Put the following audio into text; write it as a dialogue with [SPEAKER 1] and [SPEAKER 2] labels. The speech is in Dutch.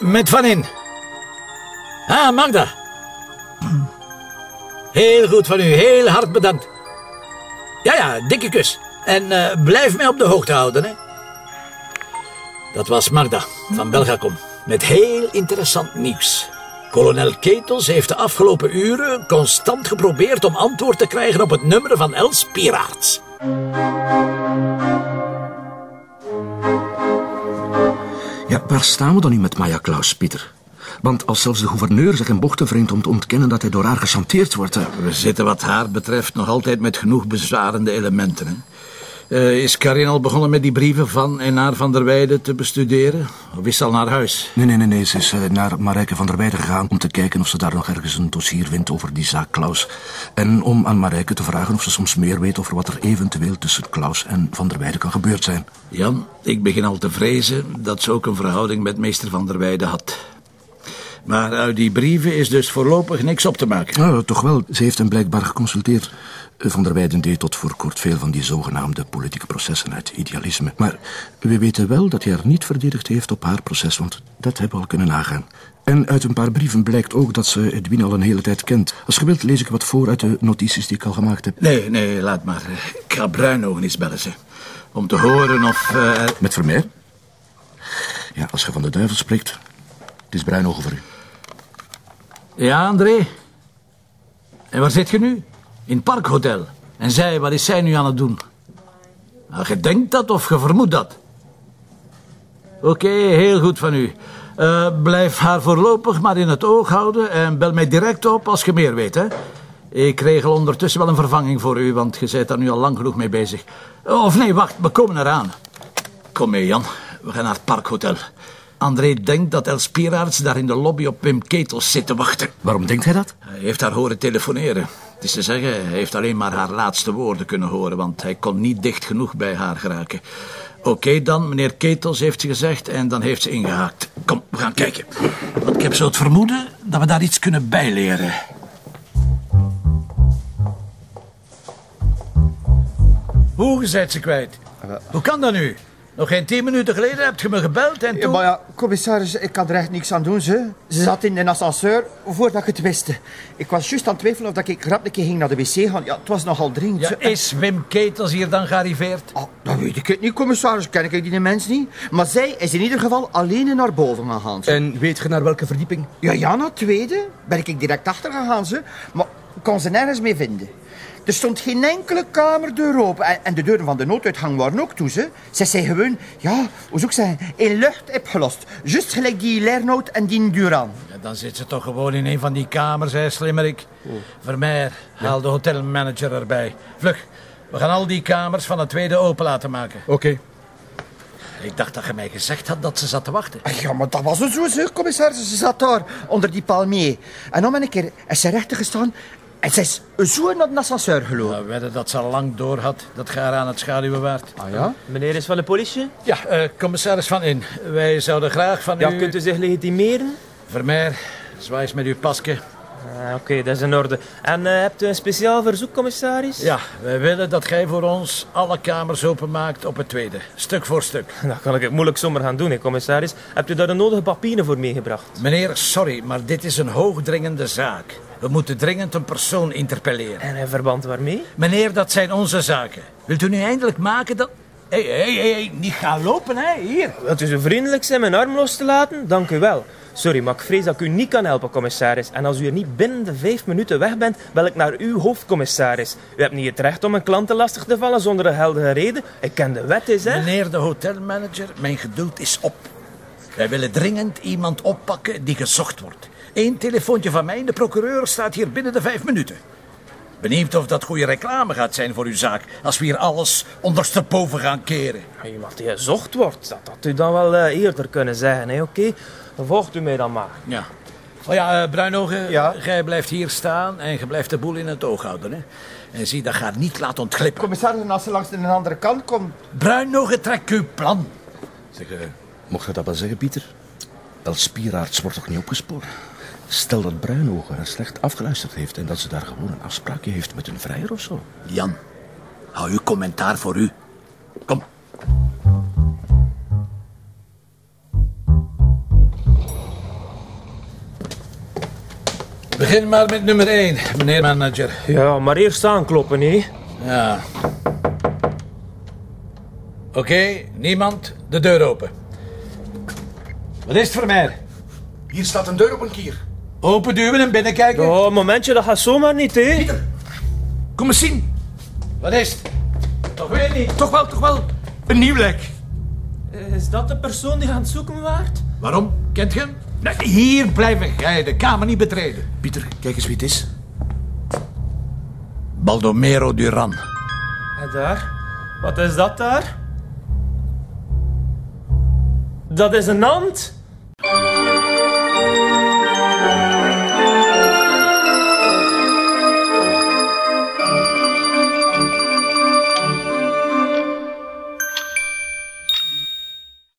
[SPEAKER 1] goed van in. Ah, Magda. Heel goed van u, heel hard bedankt. Ja, ja, dikke kus. En eh, blijf mij op de hoogte houden, hè. Dat was Magda van Belgacom. Met heel interessant nieuws. Kolonel Ketels heeft de afgelopen uren constant geprobeerd om antwoord te krijgen op het nummer van Els Piraerts.
[SPEAKER 2] Ja, waar staan we dan nu met Maya Klaus, Pieter? Want als zelfs de gouverneur zich in bochten wringt om te ontkennen dat hij door haar gechanteerd wordt... eh,
[SPEAKER 1] We zitten wat haar betreft nog altijd met genoeg bezwarende elementen. Eh, is Karin al begonnen met die brieven van en naar Van der Weijden te bestuderen? Of is ze al naar huis?
[SPEAKER 2] Nee, nee, nee, nee. Ze is eh, naar Marijke van der Weijden gegaan om te kijken of ze daar nog ergens een dossier vindt over die zaak Klaus. En om aan Marijke te vragen of ze soms meer weet over wat er eventueel tussen Klaus en van der Weijden kan gebeurd zijn.
[SPEAKER 1] Jan, ik begin al te vrezen dat ze ook een verhouding met meester Van der Weijden had. Maar uit die brieven is dus voorlopig niks op te maken.
[SPEAKER 2] Nou, toch wel. Ze heeft hem blijkbaar geconsulteerd. Van der Weijden deed tot voor kort veel van die zogenaamde politieke processen uit idealisme. Maar we weten wel dat hij haar niet verdedigd heeft op haar proces, want dat hebben we al kunnen nagaan. En uit een paar brieven blijkt ook dat ze Edwin al een hele tijd kent. Als je wilt, lees ik wat voor uit de notities die ik al gemaakt heb.
[SPEAKER 1] Nee, nee, laat maar. Ik ga Bruinogen eens bellen, ze. Om te horen of... eh,
[SPEAKER 2] Met Vermeer? Ja, als je van de duivel spreekt, het is bruin voor u.
[SPEAKER 1] Ja, André? En waar zit je nu? In het Parkhotel. En zij, wat is zij nu aan het doen? Nou, je denkt dat of je vermoedt dat? Oké, heel goed van u. Eh, blijf haar voorlopig maar in het oog houden en bel mij direct op als je meer weet, hè? Ik regel ondertussen wel een vervanging voor u, want je bent daar nu al lang genoeg mee bezig. Of nee, wacht, we komen eraan. Kom mee, Jan. We gaan naar het Parkhotel. André denkt dat Els Pieraerts daar in de lobby op Wim Ketels zit te wachten.
[SPEAKER 2] Waarom denkt hij dat?
[SPEAKER 1] Hij heeft haar horen telefoneren. Het is te zeggen, hij heeft alleen maar haar laatste woorden kunnen horen, want hij kon niet dicht genoeg bij haar geraken. Oké dan, meneer Ketels heeft ze gezegd en dan heeft ze ingehaakt. Kom, we gaan kijken. Want ik heb zo het vermoeden dat we daar iets kunnen bijleren. Hoe, zijt ze kwijt? Hoe kan dat nu? Nog geen tien minuten geleden hebt je me gebeld en
[SPEAKER 3] Ja,
[SPEAKER 1] toen...
[SPEAKER 3] maar ja, commissaris, ik kan er echt niks aan doen, ze. Ze zat in een ascenseur voordat ik het wist. Ik was juist aan het twijfelen of dat ik rap een keer ging naar de wc gaan. Ja, het was nogal dringend.
[SPEAKER 1] Ja, is Wim Ketels hier dan gearriveerd?
[SPEAKER 3] Ah, dat weet ik het niet, commissaris. Ken ik die mens niet. Maar zij is in ieder geval alleen naar boven gegaan. ze.
[SPEAKER 2] En weet je naar welke verdieping?
[SPEAKER 3] Ja, ja, naar tweede ben ik direct achter gegaan, ze. Maar ik kon ze nergens mee vinden. Er stond geen enkele kamerdeur open. En, en de deuren van de nooduitgang waren ook toe, ze. Ze zei gewoon, ja, hoe zou ik zeggen, in lucht opgelost. Juist gelijk die Lernout en die Duran.
[SPEAKER 1] Ja, dan zit ze toch gewoon in een van die kamers, hè, slimmerik. Vermeer, haal de hotelmanager erbij. Vlug, we gaan al die kamers van het tweede open laten maken.
[SPEAKER 2] Oké.
[SPEAKER 1] Ik dacht dat je mij gezegd had dat ze zat te wachten.
[SPEAKER 3] Ach ja, maar dat was het zo, zeg, commissaris. Ze zat daar, onder die palmier. En dan ben ik keer is ze rechter gestaan en ze is zo naar de ascenseur gelopen.
[SPEAKER 1] We wedden dat ze al lang door had dat je haar aan het schaduwen waart.
[SPEAKER 2] Ah ja?
[SPEAKER 4] Meneer is van de politie?
[SPEAKER 1] Ja, eh, commissaris Van In, wij zouden graag van
[SPEAKER 4] Ja,
[SPEAKER 1] u...
[SPEAKER 4] kunt u zich legitimeren?
[SPEAKER 1] Vermeer, zwaai eens met uw pasje.
[SPEAKER 4] Ah, Oké, dat is in orde. En eh, hebt u een speciaal verzoek, commissaris?
[SPEAKER 1] Ja, wij willen dat jij voor ons alle kamers openmaakt op het tweede. Stuk voor stuk.
[SPEAKER 4] Dat kan ik het moeilijk zomaar gaan doen, hè, commissaris. Hebt u daar de nodige papieren voor meegebracht?
[SPEAKER 1] Meneer, sorry, maar dit is een hoogdringende zaak. We moeten dringend een persoon interpelleren.
[SPEAKER 4] En in verband waarmee?
[SPEAKER 1] Meneer, dat zijn onze zaken. Wilt u nu eindelijk maken dat... Hé, hé, hé, niet gaan lopen, hè, hier.
[SPEAKER 4] Wilt u zo vriendelijk zijn mijn arm los te laten? Dank u wel. Sorry, maar ik vrees dat ik u niet kan helpen, commissaris. En als u er niet binnen de vijf minuten weg bent, bel ik naar uw hoofdcommissaris. U hebt niet het recht om een klanten lastig te vallen zonder een geldige reden. Ik ken de wet eens, hè.
[SPEAKER 1] Meneer de hotelmanager, mijn geduld is op. Wij willen dringend iemand oppakken die gezocht wordt. Eén telefoontje van mij en de procureur staat hier binnen de vijf minuten. Benieuwd of dat goede reclame gaat zijn voor uw zaak... als we hier alles ondersteboven gaan keren.
[SPEAKER 4] Iemand die gezocht wordt, dat had u dan wel eh, eerder kunnen zeggen, hè, oké? Volgt u mij dan maar.
[SPEAKER 1] Ja. Oh ja, uh, Bruinogen,
[SPEAKER 3] Ja?
[SPEAKER 1] jij blijft hier staan en je blijft de boel in het oog houden. Hè? En zie dat gaat niet laten ontglippen.
[SPEAKER 3] Commissaris, en als ze langs de andere kant komt...
[SPEAKER 1] Bruinogen, trek uw plan.
[SPEAKER 2] Zeg, eh, mocht je dat wel zeggen, Pieter? Els Pieraerts wordt toch niet opgespoord? Stel dat Bruinogen haar slecht afgeluisterd heeft en dat ze daar gewoon een afspraakje heeft met een vrijer of zo.
[SPEAKER 1] Jan, hou uw commentaar voor u. Kom. Begin maar met nummer 1, meneer manager.
[SPEAKER 4] Ja, maar eerst aankloppen, hè.
[SPEAKER 1] Ja. Oké, niemand. De deur open. Wat is het voor mij?
[SPEAKER 2] Hier staat een deur op een kier.
[SPEAKER 1] Open duwen en binnenkijken.
[SPEAKER 4] Oh, momentje, dat gaat zomaar niet, hè.
[SPEAKER 2] Kom eens zien.
[SPEAKER 1] Wat is het? Toch weer niet.
[SPEAKER 2] Toch wel, toch wel. Een nieuw lek.
[SPEAKER 4] Is dat de persoon die aan het zoeken waart?
[SPEAKER 1] Waarom? Kent je hem? Nee, hier blijven jij de kamer niet betreden.
[SPEAKER 2] Pieter, kijk eens wie het is.
[SPEAKER 1] Baldomero Duran.
[SPEAKER 4] En daar? Wat is dat daar? Dat is een hand?